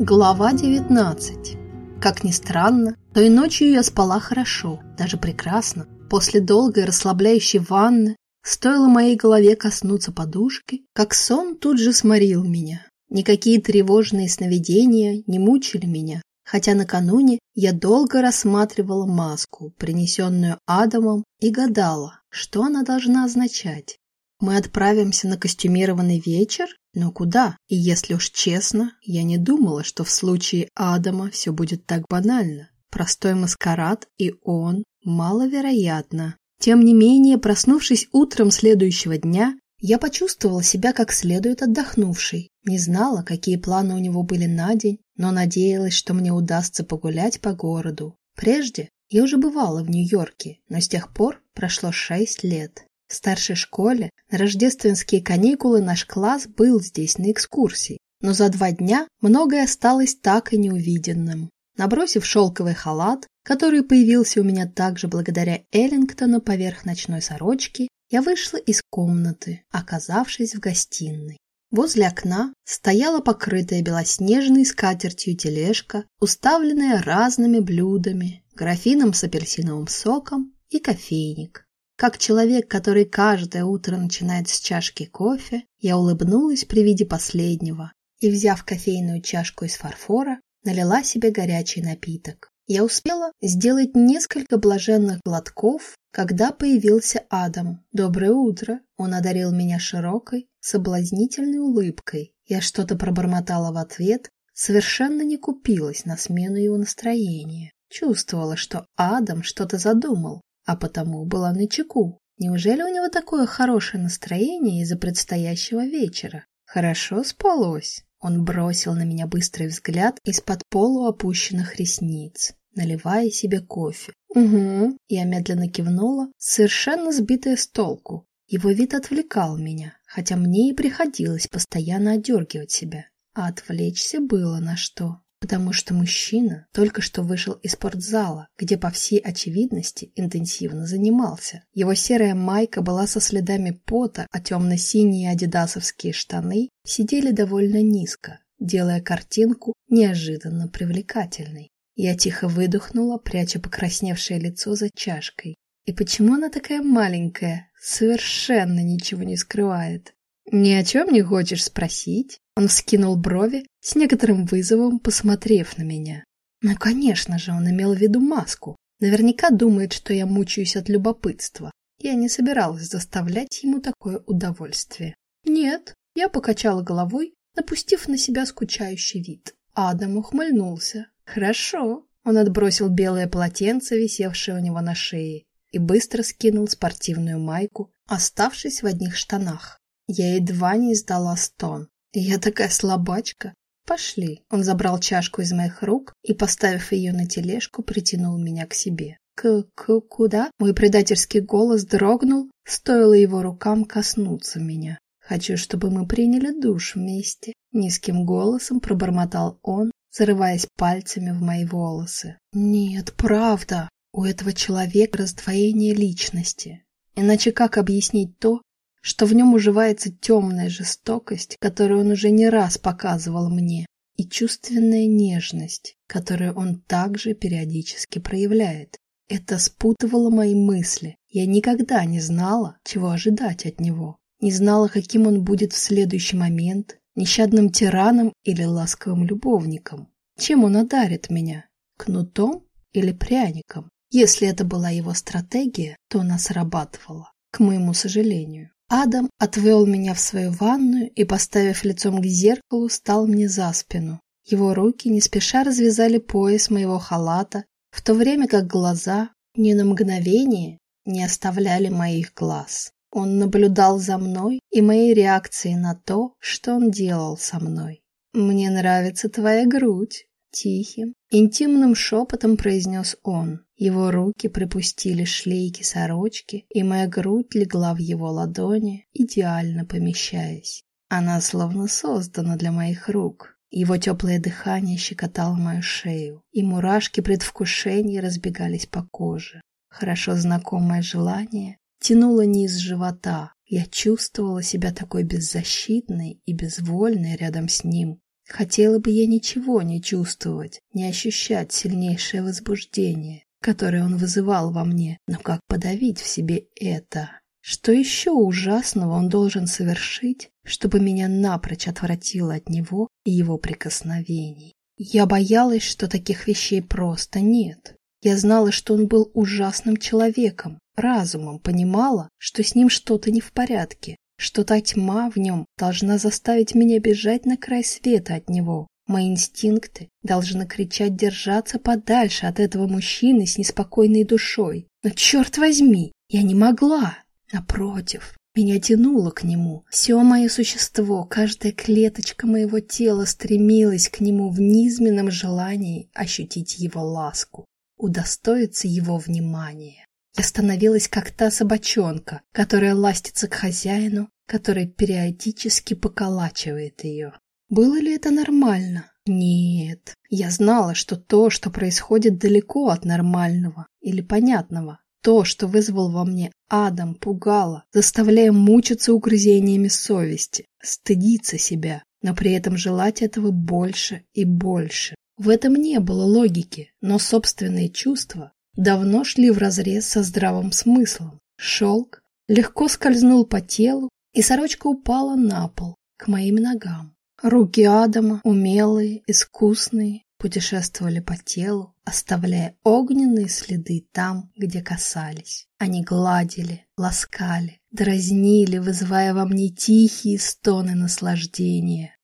Глава 19. Как ни странно, но и ночью я спала хорошо, даже прекрасно. После долгой расслабляющей ванны стоило моей голове коснуться подушки, как сон тут же сморил меня. Никакие тревожные сновидения не мучили меня, хотя накануне я долго рассматривала маску, принесенную Адамом, и гадала, что она должна означать. Мы отправимся на костюмированный вечер? Но куда? И если уж честно, я не думала, что в случае Адама все будет так банально. Простой маскарад и он маловероятно. Тем не менее, проснувшись утром следующего дня, я почувствовала себя как следует отдохнувшей. Не знала, какие планы у него были на день, но надеялась, что мне удастся погулять по городу. Прежде я уже бывала в Нью-Йорке, но с тех пор прошло шесть лет. В старшей школе на рождественские каникулы наш класс был здесь на экскурсии, но за два дня многое осталось так и неувиденным. Набросив шелковый халат, который появился у меня также благодаря Эллингтону поверх ночной сорочки, я вышла из комнаты, оказавшись в гостиной. Возле окна стояла покрытая белоснежной скатертью тележка, уставленная разными блюдами, графином с апельсиновым соком и кофейник. Как человек, который каждое утро начинает с чашки кофе, я улыбнулась при виде последнего и, взяв кофейную чашку из фарфора, налила себе горячий напиток. Я успела сделать несколько блаженных глотков, когда появился Адам. «Доброе утро!» Он одарил меня широкой, соблазнительной улыбкой. Я что-то пробормотала в ответ, совершенно не купилась на смену его настроения. Чувствовала, что Адам что-то задумал, а потому была на чеку. Неужели у него такое хорошее настроение из-за предстоящего вечера? Хорошо спалось. Он бросил на меня быстрый взгляд из-под полуопущенных ресниц, наливая себе кофе. «Угу», я медленно кивнула, совершенно сбитая с толку. Его вид отвлекал меня, хотя мне и приходилось постоянно отдергивать себя. А отвлечься было на что потому что мужчина только что вышел из спортзала, где по всей очевидности интенсивно занимался. Его серая майка была со следами пота, а темно-синие адидасовские штаны сидели довольно низко, делая картинку неожиданно привлекательной. Я тихо выдохнула, пряча покрасневшее лицо за чашкой. И почему она такая маленькая, совершенно ничего не скрывает? «Ни о чем не хочешь спросить?» Он вскинул брови, с некоторым вызовом посмотрев на меня. Ну, конечно же, он имел в виду маску. Наверняка думает, что я мучаюсь от любопытства. Я не собиралась заставлять ему такое удовольствие. Нет, я покачала головой, напустив на себя скучающий вид. Адам ухмыльнулся. Хорошо. Он отбросил белое полотенце, висевшее у него на шее, и быстро скинул спортивную майку, оставшись в одних штанах. Я едва не издала стон. Я такая слабачка. Пошли. Он забрал чашку из моих рук и, поставив ее на тележку, притянул меня к себе. К-к куда? Мой предательский голос дрогнул, стоило его рукам коснуться меня. Хочу, чтобы мы приняли душ вместе. Низким голосом пробормотал он, зарываясь пальцами в мои волосы. Нет, правда. У этого человека раздвоение личности. Иначе как объяснить то, что в нем уживается темная жестокость, которую он уже не раз показывал мне, и чувственная нежность, которую он также периодически проявляет. Это спутывало мои мысли. Я никогда не знала, чего ожидать от него. Не знала, каким он будет в следующий момент, нещадным тираном или ласковым любовником. Чем он одарит меня? Кнутом или пряником? Если это была его стратегия, то она срабатывала, к моему сожалению. Адам отвел меня в свою ванную и, поставив лицом к зеркалу, стал мне за спину. Его руки не спеша развязали пояс моего халата, в то время как глаза ни на мгновение не оставляли моих глаз. Он наблюдал за мной и моей реакцией на то, что он делал со мной. «Мне нравится твоя грудь», — тихим, интимным шепотом произнес он. Его руки припустили шлейки сорочки, и моя грудь легла в его ладони, идеально помещаясь. Она словно создана для моих рук. Его теплое дыхание щекотало мою шею, и мурашки предвкушения разбегались по коже. Хорошо знакомое желание тянуло низ живота. Я чувствовала себя такой беззащитной и безвольной рядом с ним. Хотела бы я ничего не чувствовать, не ощущать сильнейшее возбуждение, которое он вызывал во мне, но как подавить в себе это? Что еще ужасного он должен совершить, чтобы меня напрочь отвратило от него и его прикосновений? Я боялась, что таких вещей просто нет. Я знала, что он был ужасным человеком, разумом понимала, что с ним что-то не в порядке, что та тьма в нем должна заставить меня бежать на край света от него. Мои инстинкты должны кричать держаться подальше от этого мужчины с неспокойной душой. Но черт возьми, я не могла. Напротив, меня тянуло к нему. Все мое существо, каждая клеточка моего тела стремилась к нему в низменном желании ощутить его ласку удостоиться его внимания. Я становилась как та собачонка, которая ластится к хозяину, который периодически поколачивает ее. Было ли это нормально? Нет. Я знала, что то, что происходит далеко от нормального или понятного, то, что вызвал во мне Адам, пугало, заставляя мучиться угрызениями совести, стыдиться себя, но при этом желать этого больше и больше. В этом не было логики, но собственные чувства давно шли вразрез со здравым смыслом. Шелк легко скользнул по телу, и сорочка упала на пол, к моим ногам. Руки Адама, умелые, искусные, путешествовали по телу, оставляя огненные следы там, где касались. Они гладили, ласкали, дразнили, вызывая во мне тихие стоны наслаждения.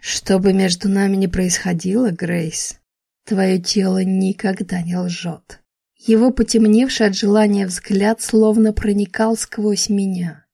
Что бы между нами ни происходило, Грейс, твое тело никогда не лжет. Его потемневший от желания взгляд словно проникал сквозь меня.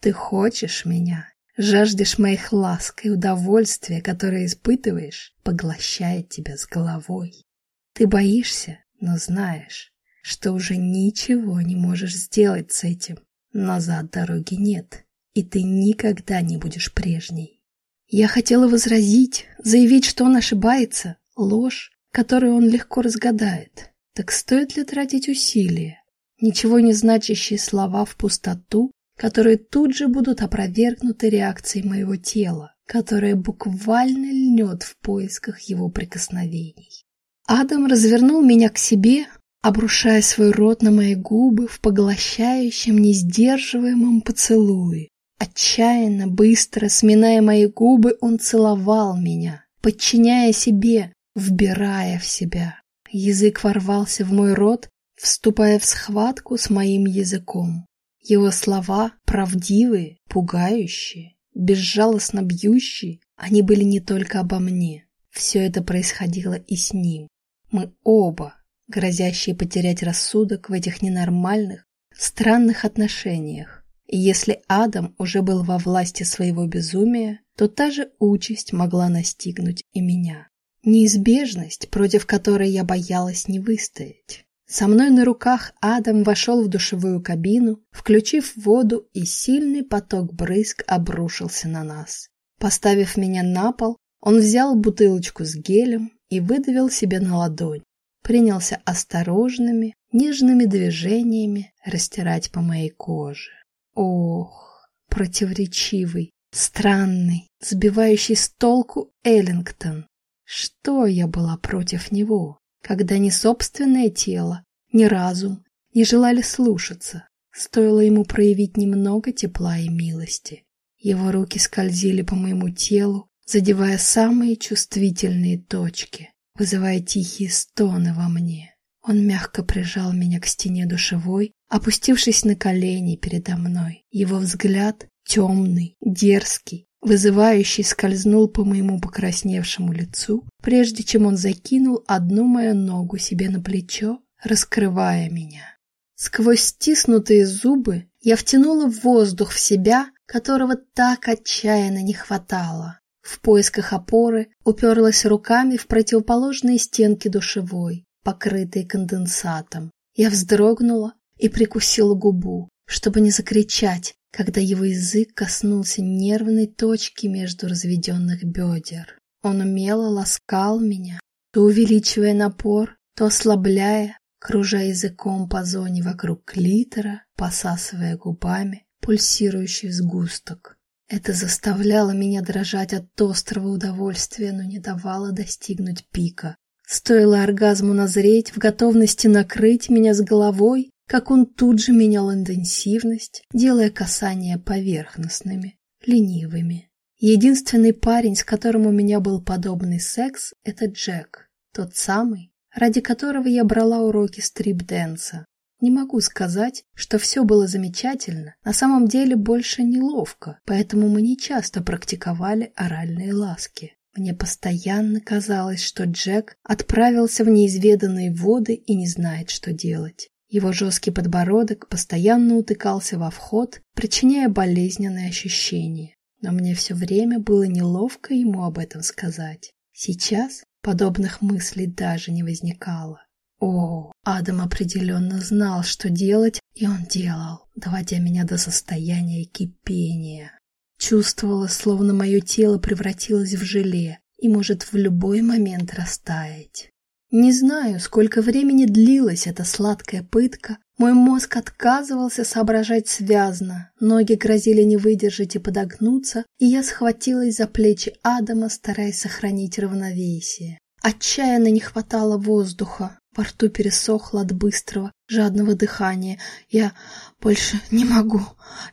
Ты хочешь меня, жаждешь моих ласк и удовольствия, которое испытываешь, поглощает тебя с головой. Ты боишься, но знаешь, что уже ничего не можешь сделать с этим. Назад дороги нет, и ты никогда не будешь прежней. Я хотела возразить, заявить, что он ошибается, ложь, которую он легко разгадает. Так стоит ли тратить усилия? Ничего не значащие слова в пустоту, которые тут же будут опровергнуты реакцией моего тела, которое буквально льнет в поисках его прикосновений. Адам развернул меня к себе, обрушая свой рот на мои губы в поглощающем, несдерживаемом поцелуе. Отчаянно, быстро, сминая мои губы, он целовал меня, подчиняя себе, вбирая в себя. Язык ворвался в мой рот, вступая в схватку с моим языком. Его слова правдивые, пугающие, безжалостно бьющие, они были не только обо мне. Все это происходило и с ним. Мы оба, грозящие потерять рассудок в этих ненормальных, странных отношениях. И если Адам уже был во власти своего безумия, то та же участь могла настигнуть и меня. Неизбежность, против которой я боялась не выстоять. Со мной на руках Адам вошел в душевую кабину, включив воду, и сильный поток брызг обрушился на нас. Поставив меня на пол, он взял бутылочку с гелем и выдавил себе на ладонь. Принялся осторожными, нежными движениями растирать по моей коже. Ох, противоречивый, странный, сбивающий с толку Эллингтон. Что я была против него, когда ни собственное тело, ни разум не желали слушаться, стоило ему проявить немного тепла и милости. Его руки скользили по моему телу, задевая самые чувствительные точки, вызывая тихие стоны во мне. Он мягко прижал меня к стене душевой, опустившись на колени передо мной. Его взгляд, темный, дерзкий, вызывающий, скользнул по моему покрасневшему лицу, прежде чем он закинул одну мою ногу себе на плечо, раскрывая меня. Сквозь стиснутые зубы я втянула воздух в себя, которого так отчаянно не хватало. В поисках опоры уперлась руками в противоположные стенки душевой, покрытые конденсатом. Я вздрогнула и прикусила губу, чтобы не закричать, когда его язык коснулся нервной точки между разведенных бедер. Он умело ласкал меня, то увеличивая напор, то ослабляя, кружа языком по зоне вокруг клитора, посасывая губами пульсирующий сгусток. Это заставляло меня дрожать от острого удовольствия, но не давало достигнуть пика. Стоило оргазму назреть в готовности накрыть меня с головой, как он тут же менял интенсивность, делая касания поверхностными, ленивыми. Единственный парень, с которым у меня был подобный секс, это Джек, тот самый, ради которого я брала уроки стрип-дэнса. Не могу сказать, что все было замечательно, на самом деле больше неловко, поэтому мы не часто практиковали оральные ласки. Мне постоянно казалось, что Джек отправился в неизведанные воды и не знает, что делать. Его жесткий подбородок постоянно утыкался во вход, причиняя болезненные ощущения. Но мне все время было неловко ему об этом сказать. Сейчас подобных мыслей даже не возникало. О, Адам определенно знал, что делать, и он делал, доводя меня до состояния кипения. Чувствовала, словно мое тело превратилось в желе и может в любой момент растаять. Не знаю, сколько времени длилась эта сладкая пытка. Мой мозг отказывался соображать связно, ноги грозили не выдержать и подогнуться, и я схватилась за плечи Адама, стараясь сохранить равновесие. Отчаянно не хватало воздуха, во рту пересохло от быстрого, жадного дыхания. Я больше не могу.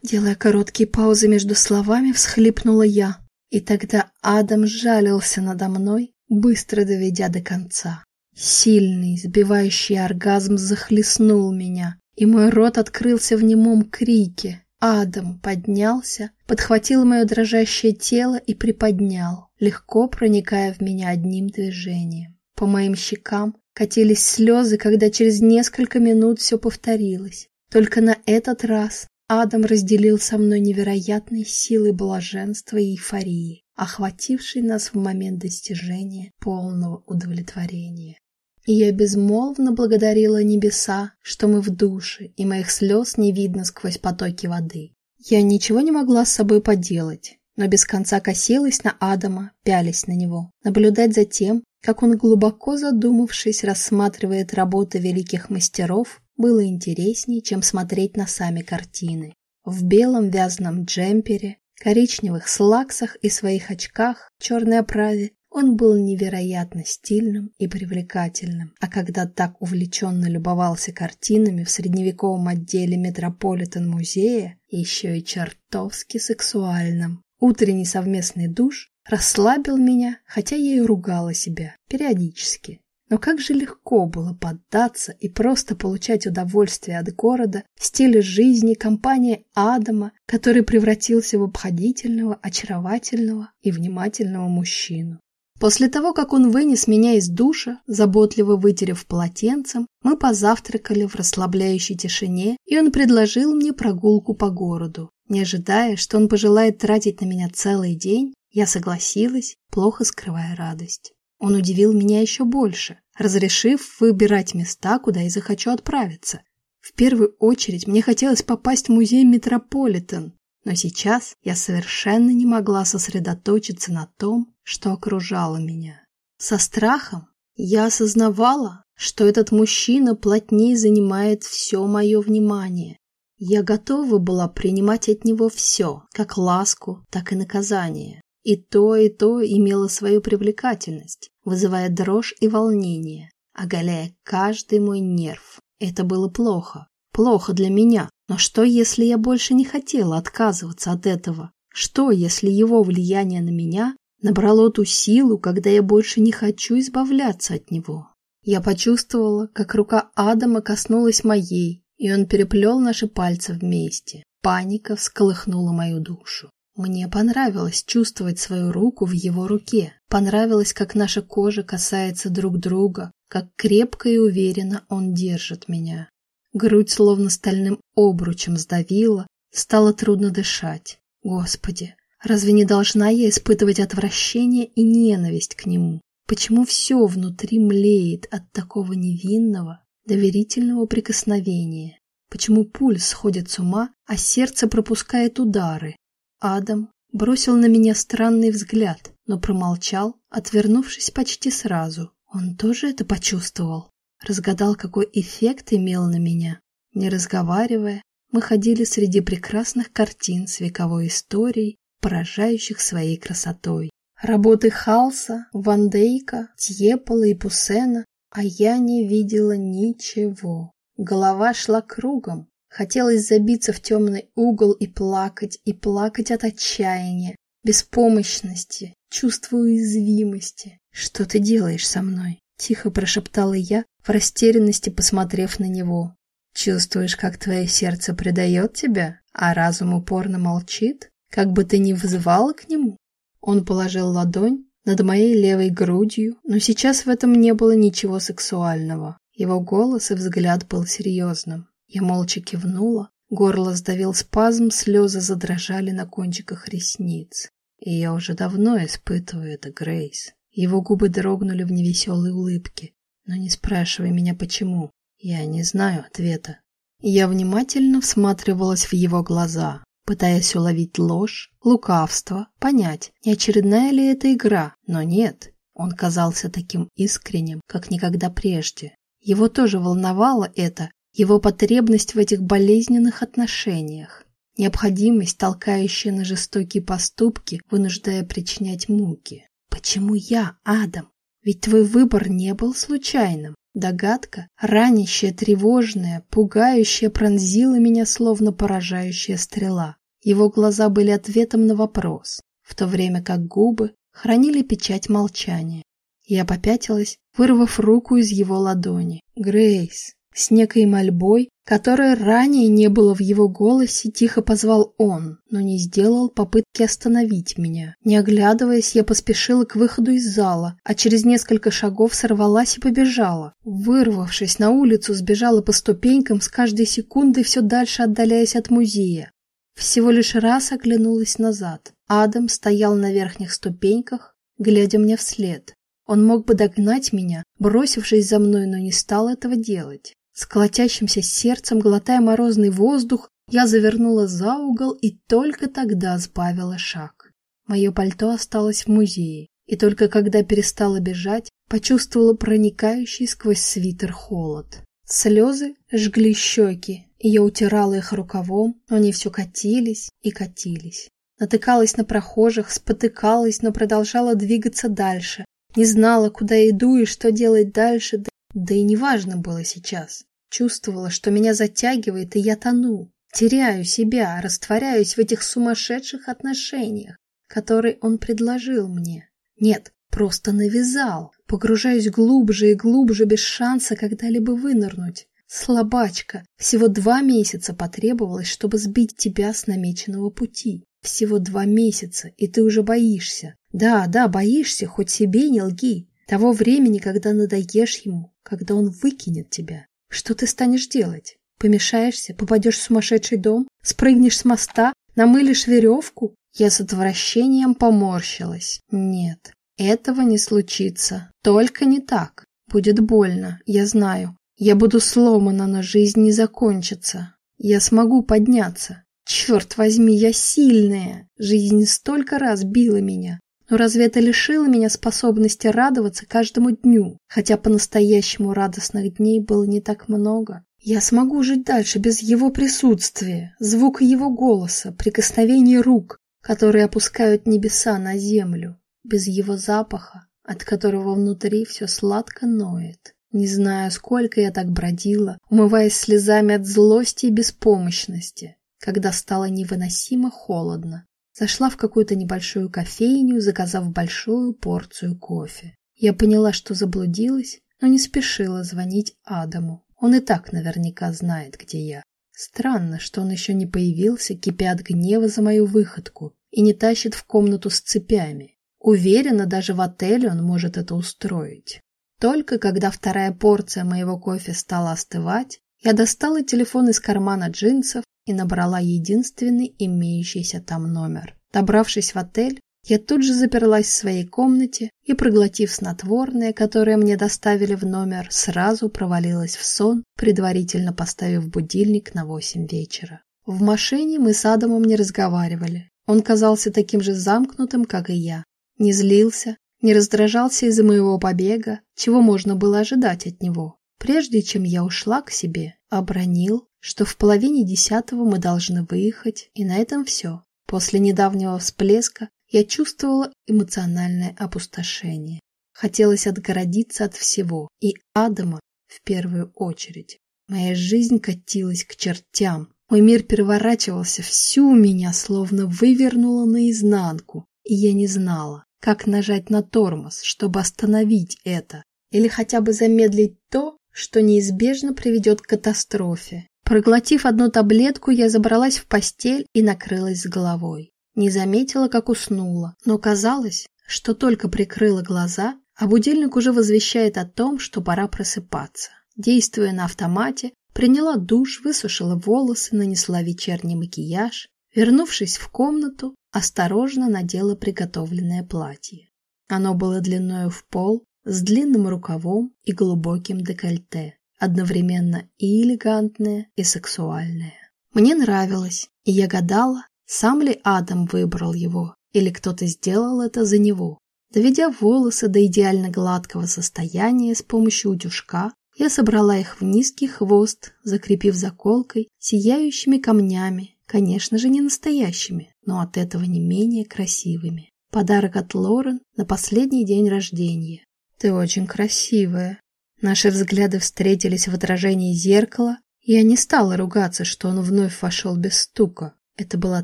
Делая короткие паузы между словами, всхлипнула я. И тогда Адам жалился надо мной, быстро доведя до конца. Сильный, сбивающий оргазм захлестнул меня, и мой рот открылся в немом крике. Адам поднялся, подхватил мое дрожащее тело и приподнял, легко проникая в меня одним движением. По моим щекам Катились слезы, когда через несколько минут все повторилось. Только на этот раз Адам разделил со мной невероятной силы блаженства и эйфории, охватившей нас в момент достижения полного удовлетворения. И я безмолвно благодарила небеса, что мы в душе, и моих слез не видно сквозь потоки воды. Я ничего не могла с собой поделать, но без конца косилась на Адама, пялись на него, наблюдать за тем, как он, глубоко задумавшись, рассматривает работы великих мастеров, было интереснее, чем смотреть на сами картины. В белом вязаном джемпере, коричневых слаксах и своих очках, черной оправе, он был невероятно стильным и привлекательным, а когда так увлеченно любовался картинами в средневековом отделе Метрополитен-музея, еще и чертовски сексуальным. Утренний совместный душ расслабил меня, хотя я и ругала себя периодически. Но как же легко было поддаться и просто получать удовольствие от города, стиля жизни, компании Адама, который превратился в обходительного, очаровательного и внимательного мужчину. После того, как он вынес меня из душа, заботливо вытерев полотенцем, мы позавтракали в расслабляющей тишине, и он предложил мне прогулку по городу. Не ожидая, что он пожелает тратить на меня целый день, я согласилась, плохо скрывая радость. Он удивил меня еще больше, разрешив выбирать места, куда я захочу отправиться. В первую очередь мне хотелось попасть в музей Метрополитен, но сейчас я совершенно не могла сосредоточиться на том, что окружало меня. Со страхом я осознавала, что этот мужчина плотнее занимает все мое внимание. Я готова была принимать от него все, как ласку, так и наказание. И то, и то имело свою привлекательность, вызывая дрожь и волнение, оголяя каждый мой нерв. Это было плохо. Плохо для меня. Но что, если я больше не хотела отказываться от этого? Что, если его влияние на меня набрало ту силу, когда я больше не хочу избавляться от него? Я почувствовала, как рука Адама коснулась моей, и он переплел наши пальцы вместе. Паника всколыхнула мою душу. Мне понравилось чувствовать свою руку в его руке. Понравилось, как наша кожа касается друг друга, как крепко и уверенно он держит меня. Грудь словно стальным обручем сдавила, стало трудно дышать. Господи, разве не должна я испытывать отвращение и ненависть к нему? Почему все внутри млеет от такого невинного, доверительного прикосновения? Почему пульс сходит с ума, а сердце пропускает удары? Адам бросил на меня странный взгляд, но промолчал, отвернувшись почти сразу. Он тоже это почувствовал. Разгадал, какой эффект имел на меня. Не разговаривая, мы ходили среди прекрасных картин с вековой историей, поражающих своей красотой. Работы Халса, Ван Дейка, Тьепола и Пусена, а я не видела ничего. Голова шла кругом. Хотелось забиться в темный угол и плакать, и плакать от отчаяния, беспомощности, чувства уязвимости. «Что ты делаешь со мной?» — тихо прошептала я, в растерянности посмотрев на него. «Чувствуешь, как твое сердце предает тебя, а разум упорно молчит, как бы ты ни вызывала к нему?» Он положил ладонь над моей левой грудью, но сейчас в этом не было ничего сексуального. Его голос и взгляд был серьезным. Я молча кивнула, горло сдавил спазм, слезы задрожали на кончиках ресниц. И я уже давно испытываю это, Грейс. Его губы дрогнули в невеселой улыбке. Но не спрашивай меня, почему. Я не знаю ответа. Я внимательно всматривалась в его глаза, пытаясь уловить ложь, лукавство, понять, не очередная ли это игра, но нет. Он казался таким искренним, как никогда прежде. Его тоже волновало это, его потребность в этих болезненных отношениях, необходимость, толкающая на жестокие поступки, вынуждая причинять муки. Почему я, Адам? Ведь твой выбор не был случайным. Догадка, ранящая, тревожная, пугающая, пронзила меня, словно поражающая стрела. Его глаза были ответом на вопрос, в то время как губы хранили печать молчания. Я попятилась, вырвав руку из его ладони. «Грейс!» С некой мольбой, которой ранее не было в его голосе, тихо позвал он, но не сделал попытки остановить меня. Не оглядываясь, я поспешила к выходу из зала, а через несколько шагов сорвалась и побежала. Вырвавшись на улицу, сбежала по ступенькам, с каждой секундой все дальше отдаляясь от музея. Всего лишь раз оглянулась назад. Адам стоял на верхних ступеньках, глядя мне вслед. Он мог бы догнать меня, бросившись за мной, но не стал этого делать. С колотящимся сердцем, глотая морозный воздух, я завернула за угол и только тогда сбавила шаг. Мое пальто осталось в музее, и только когда перестала бежать, почувствовала проникающий сквозь свитер холод. Слезы жгли щеки, и я утирала их рукавом, но они все катились и катились. Натыкалась на прохожих, спотыкалась, но продолжала двигаться дальше. Не знала, куда иду и что делать дальше, да и неважно было сейчас. Чувствовала, что меня затягивает, и я тону. Теряю себя, растворяюсь в этих сумасшедших отношениях, которые он предложил мне. Нет, просто навязал. Погружаюсь глубже и глубже, без шанса когда-либо вынырнуть. Слабачка, всего два месяца потребовалось, чтобы сбить тебя с намеченного пути. Всего два месяца, и ты уже боишься. Да, да, боишься, хоть себе не лги. Того времени, когда надоешь ему, когда он выкинет тебя. Что ты станешь делать? Помешаешься, попадешь в сумасшедший дом, спрыгнешь с моста, намылишь веревку? Я с отвращением поморщилась. Нет, этого не случится. Только не так. Будет больно, я знаю. Я буду сломана, но жизнь не закончится. Я смогу подняться. Черт возьми, я сильная. Жизнь столько раз била меня. Но разве это лишило меня способности радоваться каждому дню, хотя по-настоящему радостных дней было не так много? Я смогу жить дальше без его присутствия, звука его голоса, прикосновений рук, которые опускают небеса на землю, без его запаха, от которого внутри все сладко ноет. Не знаю, сколько я так бродила, умываясь слезами от злости и беспомощности, когда стало невыносимо холодно, Зашла в какую-то небольшую кофейню, заказав большую порцию кофе. Я поняла, что заблудилась, но не спешила звонить Адаму. Он и так наверняка знает, где я. Странно, что он еще не появился, кипя от гнева за мою выходку, и не тащит в комнату с цепями. Уверена, даже в отеле он может это устроить. Только когда вторая порция моего кофе стала остывать, я достала телефон из кармана джинсов и набрала единственный имеющийся там номер. Добравшись в отель, я тут же заперлась в своей комнате и, проглотив снотворное, которое мне доставили в номер, сразу провалилась в сон, предварительно поставив будильник на восемь вечера. В машине мы с Адамом не разговаривали. Он казался таким же замкнутым, как и я. Не злился, не раздражался из-за моего побега, чего можно было ожидать от него. Прежде чем я ушла к себе, обронил, что в половине десятого мы должны выехать, и на этом все. После недавнего всплеска я чувствовала эмоциональное опустошение. Хотелось отгородиться от всего, и Адама в первую очередь. Моя жизнь катилась к чертям. Мой мир переворачивался, всю меня словно вывернуло наизнанку, и я не знала, как нажать на тормоз, чтобы остановить это, или хотя бы замедлить то, что неизбежно приведет к катастрофе. Проглотив одну таблетку, я забралась в постель и накрылась с головой. Не заметила, как уснула, но казалось, что только прикрыла глаза, а будильник уже возвещает о том, что пора просыпаться. Действуя на автомате, приняла душ, высушила волосы, нанесла вечерний макияж. Вернувшись в комнату, осторожно надела приготовленное платье. Оно было длиною в пол, с длинным рукавом и глубоким декольте, одновременно и элегантное, и сексуальное. Мне нравилось, и я гадала, сам ли Адам выбрал его, или кто-то сделал это за него. Доведя волосы до идеально гладкого состояния с помощью утюжка, я собрала их в низкий хвост, закрепив заколкой, сияющими камнями, конечно же не настоящими, но от этого не менее красивыми. Подарок от Лорен на последний день рождения. Ты очень красивая. Наши взгляды встретились в отражении зеркала, и я не стала ругаться, что он вновь вошел без стука. Это была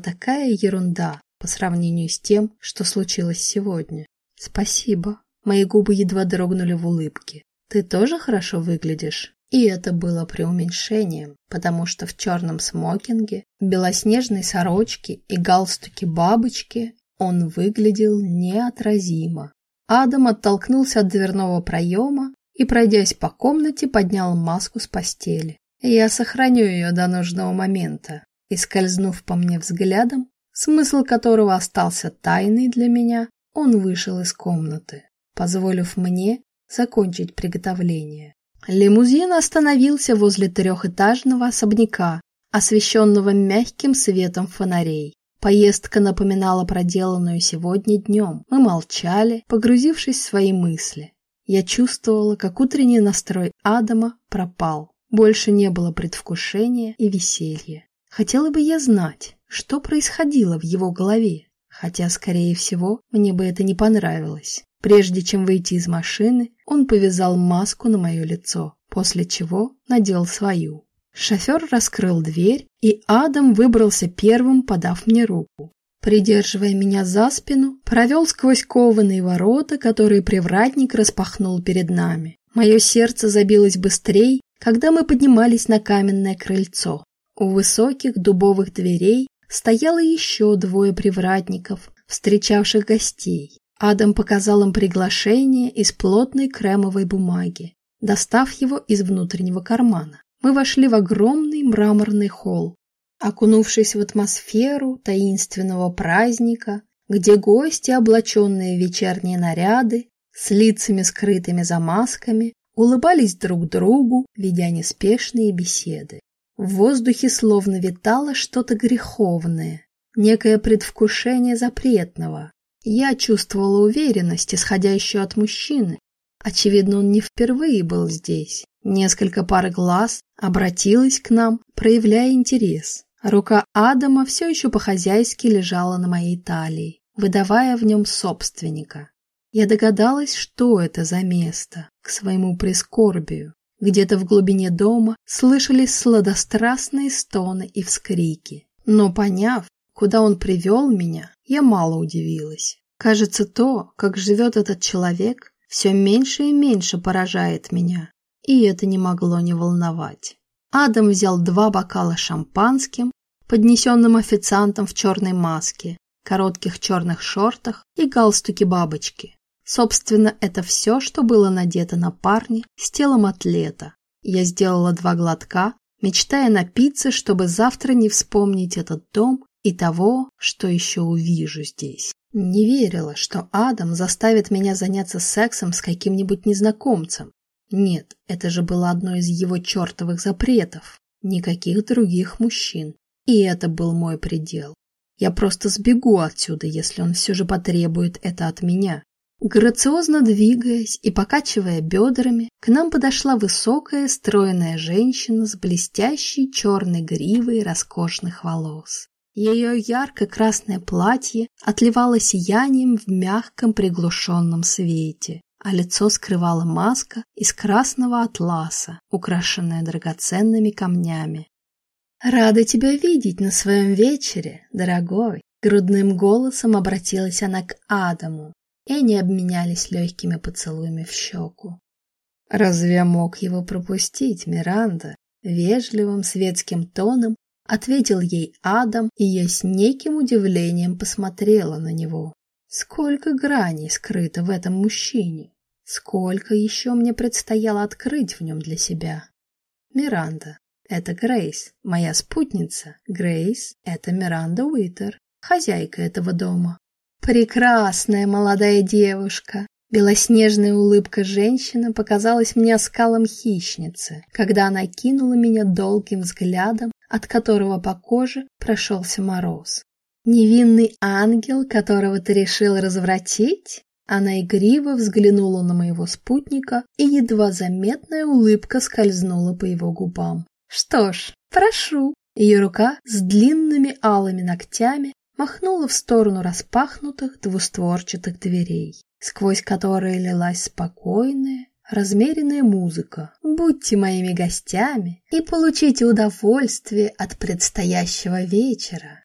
такая ерунда по сравнению с тем, что случилось сегодня. Спасибо. Мои губы едва дрогнули в улыбке. Ты тоже хорошо выглядишь. И это было преуменьшением, потому что в черном смокинге, белоснежной сорочке и галстуке бабочки он выглядел неотразимо. Адам оттолкнулся от дверного проема и, пройдясь по комнате, поднял маску с постели. Я сохраню ее до нужного момента. И, скользнув по мне взглядом, смысл которого остался тайной для меня, он вышел из комнаты, позволив мне закончить приготовление. Лимузин остановился возле трехэтажного особняка, освещенного мягким светом фонарей. Поездка напоминала проделанную сегодня днем. Мы молчали, погрузившись в свои мысли. Я чувствовала, как утренний настрой Адама пропал. Больше не было предвкушения и веселья. Хотела бы я знать, что происходило в его голове. Хотя, скорее всего, мне бы это не понравилось. Прежде чем выйти из машины, он повязал маску на мое лицо, после чего надел свою. Шофер раскрыл дверь, и Адам выбрался первым, подав мне руку. Придерживая меня за спину, провел сквозь кованые ворота, которые привратник распахнул перед нами. Мое сердце забилось быстрее, когда мы поднимались на каменное крыльцо. У высоких дубовых дверей стояло еще двое привратников, встречавших гостей. Адам показал им приглашение из плотной кремовой бумаги, достав его из внутреннего кармана. Мы вошли в огромный мраморный холл. Окунувшись в атмосферу таинственного праздника, где гости, облаченные в вечерние наряды, с лицами скрытыми за масками, улыбались друг другу, ведя неспешные беседы. В воздухе словно витало что-то греховное, некое предвкушение запретного. Я чувствовала уверенность, исходящую от мужчины. Очевидно, он не впервые был здесь. Несколько пар глаз обратилась к нам, проявляя интерес. Рука Адама все еще по-хозяйски лежала на моей талии, выдавая в нем собственника. Я догадалась, что это за место, к своему прискорбию. Где-то в глубине дома слышались сладострастные стоны и вскрики. Но поняв, куда он привел меня, я мало удивилась. Кажется, то, как живет этот человек, все меньше и меньше поражает меня. И это не могло не волновать. Адам взял два бокала шампанским, поднесенным официантом в черной маске, коротких черных шортах и галстуке бабочки. Собственно, это все, что было надето на парне с телом атлета. Я сделала два глотка, мечтая напиться, чтобы завтра не вспомнить этот дом и того, что еще увижу здесь. Не верила, что Адам заставит меня заняться сексом с каким-нибудь незнакомцем. Нет, это же было одно из его чертовых запретов. Никаких других мужчин. И это был мой предел. Я просто сбегу отсюда, если он все же потребует это от меня. Грациозно двигаясь и покачивая бедрами, к нам подошла высокая, стройная женщина с блестящей черной гривой роскошных волос. Ее ярко-красное платье отливало сиянием в мягком приглушенном свете, а лицо скрывала маска из красного атласа, украшенная драгоценными камнями. «Рада тебя видеть на своем вечере, дорогой!» Грудным голосом обратилась она к Адаму, и они обменялись легкими поцелуями в щеку. «Разве я мог его пропустить, Миранда?» Вежливым светским тоном ответил ей Адам, и я с неким удивлением посмотрела на него. Сколько граней скрыто в этом мужчине? Сколько еще мне предстояло открыть в нем для себя? Миранда. Это Грейс, моя спутница. Грейс – это Миранда Уитер, хозяйка этого дома. Прекрасная молодая девушка. Белоснежная улыбка женщины показалась мне оскалом хищницы, когда она кинула меня долгим взглядом, от которого по коже прошелся мороз. Невинный ангел, которого ты решил развратить? Она игриво взглянула на моего спутника, и едва заметная улыбка скользнула по его губам. Что ж, прошу. Ее рука с длинными алыми ногтями махнула в сторону распахнутых двустворчатых дверей, сквозь которые лилась спокойная, размеренная музыка. Будьте моими гостями и получите удовольствие от предстоящего вечера.